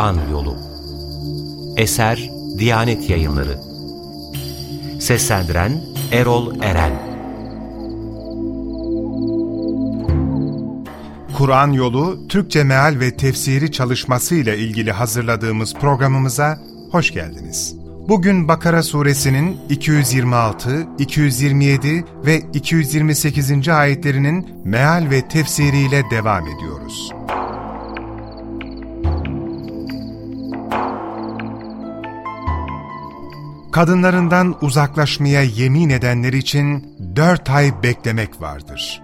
Kur'an Yolu Eser Diyanet Yayınları Seslendiren Erol Eren Kur'an Yolu Türkçe Meal ve Tefsiri çalışması ile ilgili hazırladığımız programımıza hoş geldiniz. Bugün Bakara suresinin 226, 227 ve 228. ayetlerinin meal ve tefsiriyle devam ediyoruz. Kadınlarından uzaklaşmaya yemin edenler için dört ay beklemek vardır.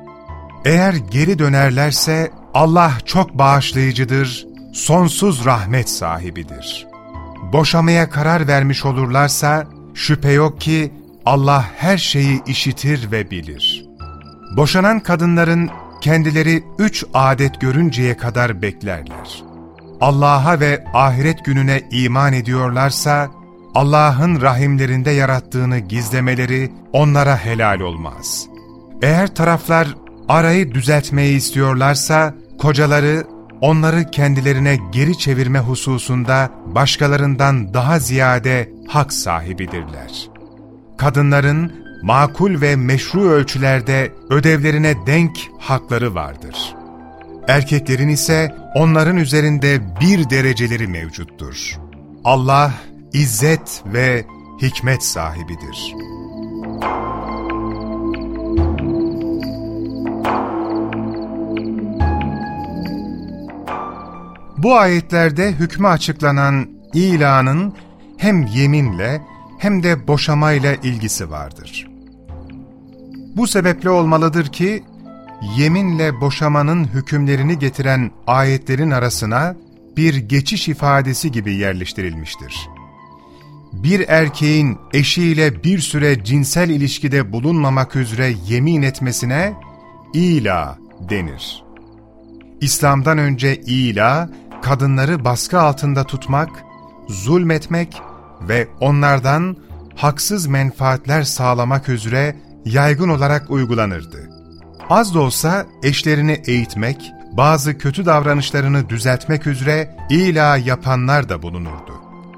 Eğer geri dönerlerse Allah çok bağışlayıcıdır, sonsuz rahmet sahibidir. Boşamaya karar vermiş olurlarsa şüphe yok ki Allah her şeyi işitir ve bilir. Boşanan kadınların kendileri üç adet görünceye kadar beklerler. Allah'a ve ahiret gününe iman ediyorlarsa, Allah'ın rahimlerinde yarattığını gizlemeleri onlara helal olmaz. Eğer taraflar arayı düzeltmeyi istiyorlarsa, kocaları onları kendilerine geri çevirme hususunda başkalarından daha ziyade hak sahibidirler. Kadınların makul ve meşru ölçülerde ödevlerine denk hakları vardır. Erkeklerin ise onların üzerinde bir dereceleri mevcuttur. Allah izzet ve hikmet sahibidir. Bu ayetlerde hükmü açıklanan ilanın hem yeminle hem de boşamayla ilgisi vardır. Bu sebeple olmalıdır ki, yeminle boşamanın hükümlerini getiren ayetlerin arasına bir geçiş ifadesi gibi yerleştirilmiştir bir erkeğin eşiyle bir süre cinsel ilişkide bulunmamak üzere yemin etmesine ila denir. İslam'dan önce ila, kadınları baskı altında tutmak, zulmetmek ve onlardan haksız menfaatler sağlamak üzere yaygın olarak uygulanırdı. Az da olsa eşlerini eğitmek, bazı kötü davranışlarını düzeltmek üzere ila yapanlar da bulunurdu.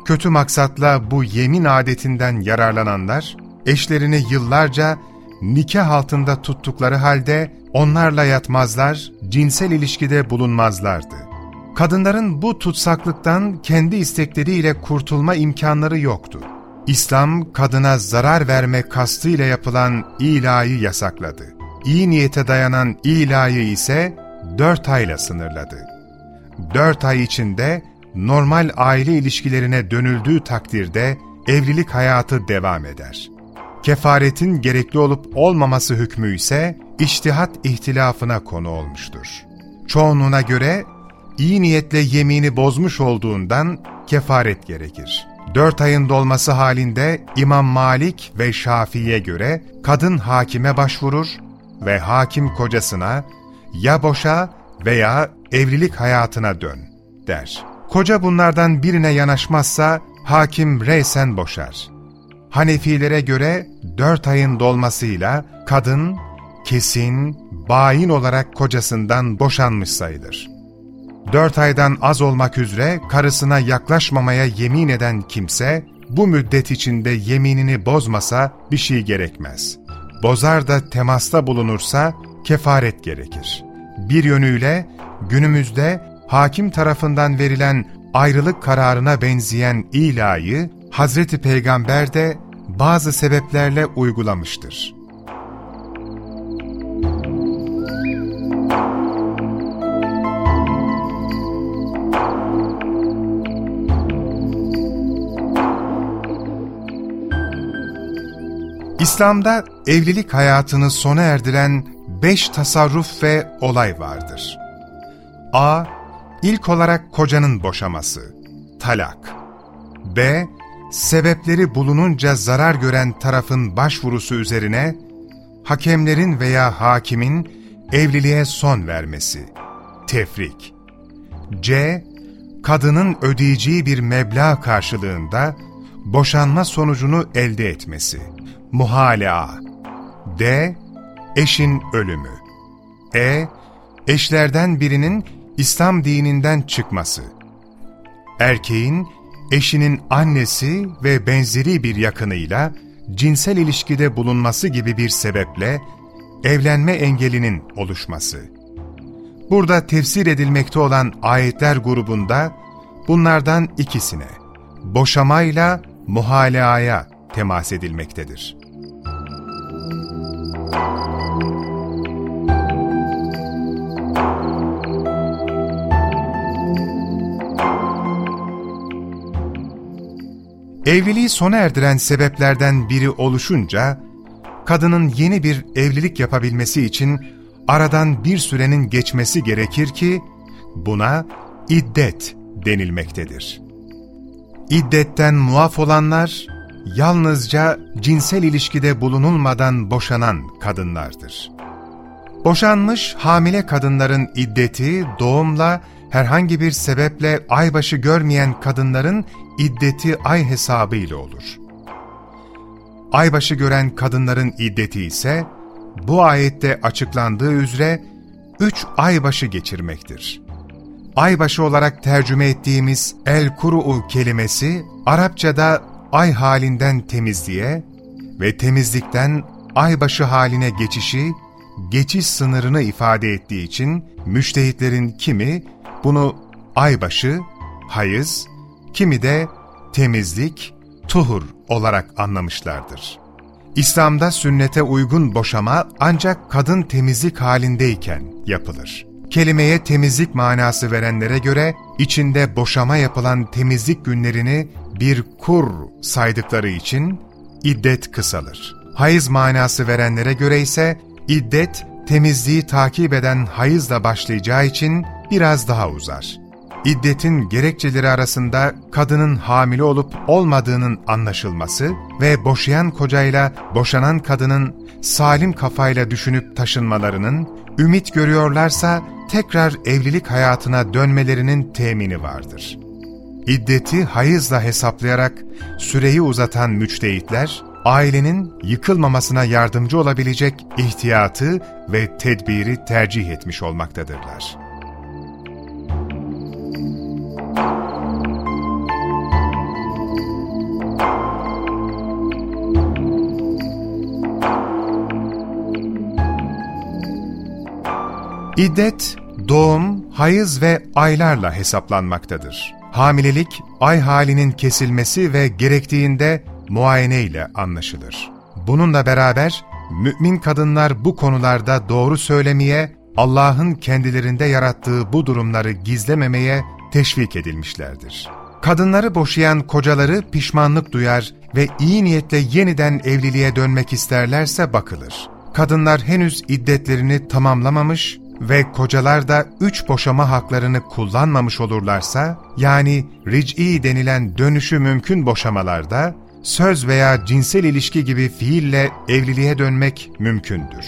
Kötü maksatla bu yemin adetinden yararlananlar, eşlerini yıllarca nikah altında tuttukları halde onlarla yatmazlar, cinsel ilişkide bulunmazlardı. Kadınların bu tutsaklıktan kendi istekleriyle kurtulma imkanları yoktu. İslam, kadına zarar verme kastıyla yapılan ilayı yasakladı. İyi niyete dayanan ilayı ise dört ayla sınırladı. Dört ay içinde normal aile ilişkilerine dönüldüğü takdirde evlilik hayatı devam eder. Kefaretin gerekli olup olmaması hükmü ise içtihat ihtilafına konu olmuştur. Çoğunluğuna göre iyi niyetle yemini bozmuş olduğundan kefaret gerekir. Dört ayın dolması halinde İmam Malik ve Şafii'ye göre kadın hakime başvurur ve hakim kocasına ya boşa veya evlilik hayatına dön der. Koca bunlardan birine yanaşmazsa hakim reysen boşar. Hanefilere göre dört ayın dolmasıyla kadın kesin, bayin olarak kocasından boşanmış sayılır. Dört aydan az olmak üzere karısına yaklaşmamaya yemin eden kimse, bu müddet içinde yeminini bozmasa bir şey gerekmez. Bozar da temasta bulunursa kefaret gerekir. Bir yönüyle günümüzde hakim tarafından verilen ayrılık kararına benzeyen ilayı Hazreti Peygamber de bazı sebeplerle uygulamıştır. İslam'da evlilik hayatını sona erdiren beş tasarruf ve olay vardır. A. İlk olarak kocanın boşaması, talak. B. Sebepleri bulununca zarar gören tarafın başvurusu üzerine, hakemlerin veya hakimin evliliğe son vermesi, tefrik. C. Kadının ödeyeceği bir meblağ karşılığında boşanma sonucunu elde etmesi, muhalea. D. Eşin ölümü. E. Eşlerden birinin İslam dininden çıkması. erkeğin eşinin annesi ve benzeri bir yakınıyla cinsel ilişkide bulunması gibi bir sebeple evlenme engelinin oluşması. Burada tefsir edilmekte olan ayetler grubunda bunlardan ikisine, boşamayla muhaleaya temas edilmektedir. Evliliği sona erdiren sebeplerden biri oluşunca, kadının yeni bir evlilik yapabilmesi için aradan bir sürenin geçmesi gerekir ki, buna iddet denilmektedir. İddetten muaf olanlar, yalnızca cinsel ilişkide bulunulmadan boşanan kadınlardır. Boşanmış hamile kadınların iddeti doğumla herhangi bir sebeple aybaşı görmeyen kadınların iddeti ay hesabı ile olur. Aybaşı gören kadınların iddeti ise bu ayette açıklandığı üzere üç aybaşı geçirmektir. Aybaşı olarak tercüme ettiğimiz el-kuru'u kelimesi Arapçada ay halinden temizliğe ve temizlikten aybaşı haline geçişi, geçiş sınırını ifade ettiği için müştehitlerin kimi bunu aybaşı, hayız, kimi de temizlik, tuhur olarak anlamışlardır. İslam'da sünnete uygun boşama ancak kadın temizlik halindeyken yapılır. Kelimeye temizlik manası verenlere göre içinde boşama yapılan temizlik günlerini bir kur saydıkları için iddet kısalır. Hayız manası verenlere göre ise iddet temizliği takip eden hayızla başlayacağı için biraz daha uzar. İddetin gerekçeleri arasında kadının hamile olup olmadığının anlaşılması ve boşayan kocayla boşanan kadının salim kafayla düşünüp taşınmalarının, ümit görüyorlarsa tekrar evlilik hayatına dönmelerinin temini vardır. İddeti hayızla hesaplayarak süreyi uzatan müçtehitler, ailenin yıkılmamasına yardımcı olabilecek ihtiyatı ve tedbiri tercih etmiş olmaktadırlar. İddet, doğum, hayız ve aylarla hesaplanmaktadır. Hamilelik, ay halinin kesilmesi ve gerektiğinde muayene ile anlaşılır. Bununla beraber mümin kadınlar bu konularda doğru söylemeye, Allah'ın kendilerinde yarattığı bu durumları gizlememeye teşvik edilmişlerdir. Kadınları boşayan kocaları pişmanlık duyar ve iyi niyetle yeniden evliliğe dönmek isterlerse bakılır. Kadınlar henüz iddetlerini tamamlamamış ve kocalar da üç boşama haklarını kullanmamış olurlarsa, yani ric'i denilen dönüşü mümkün boşamalarda, söz veya cinsel ilişki gibi fiille evliliğe dönmek mümkündür.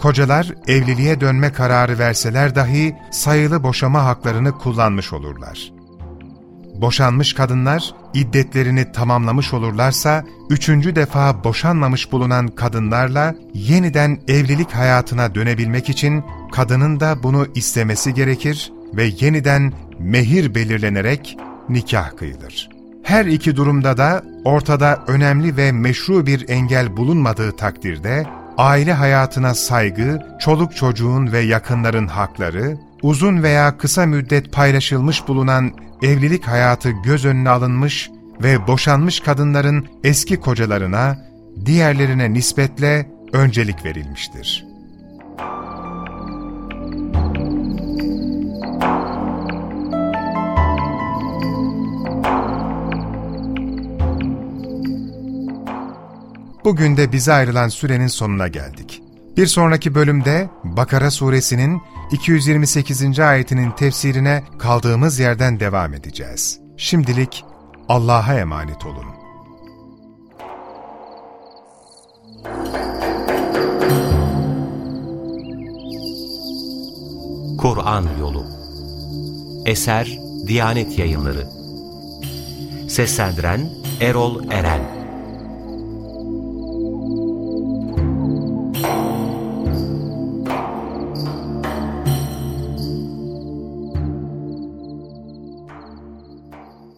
Kocalar evliliğe dönme kararı verseler dahi sayılı boşama haklarını kullanmış olurlar. Boşanmış kadınlar iddetlerini tamamlamış olurlarsa, üçüncü defa boşanmamış bulunan kadınlarla yeniden evlilik hayatına dönebilmek için kadının da bunu istemesi gerekir ve yeniden mehir belirlenerek nikah kıyılır. Her iki durumda da ortada önemli ve meşru bir engel bulunmadığı takdirde, aile hayatına saygı, çoluk çocuğun ve yakınların hakları, uzun veya kısa müddet paylaşılmış bulunan evlilik hayatı göz önüne alınmış ve boşanmış kadınların eski kocalarına, diğerlerine nispetle öncelik verilmiştir. Bugün de bize ayrılan sürenin sonuna geldik. Bir sonraki bölümde Bakara suresinin 228. ayetinin tefsirine kaldığımız yerden devam edeceğiz. Şimdilik Allah'a emanet olun. Kur'an Yolu Eser Diyanet Yayınları Seslendiren Erol Eren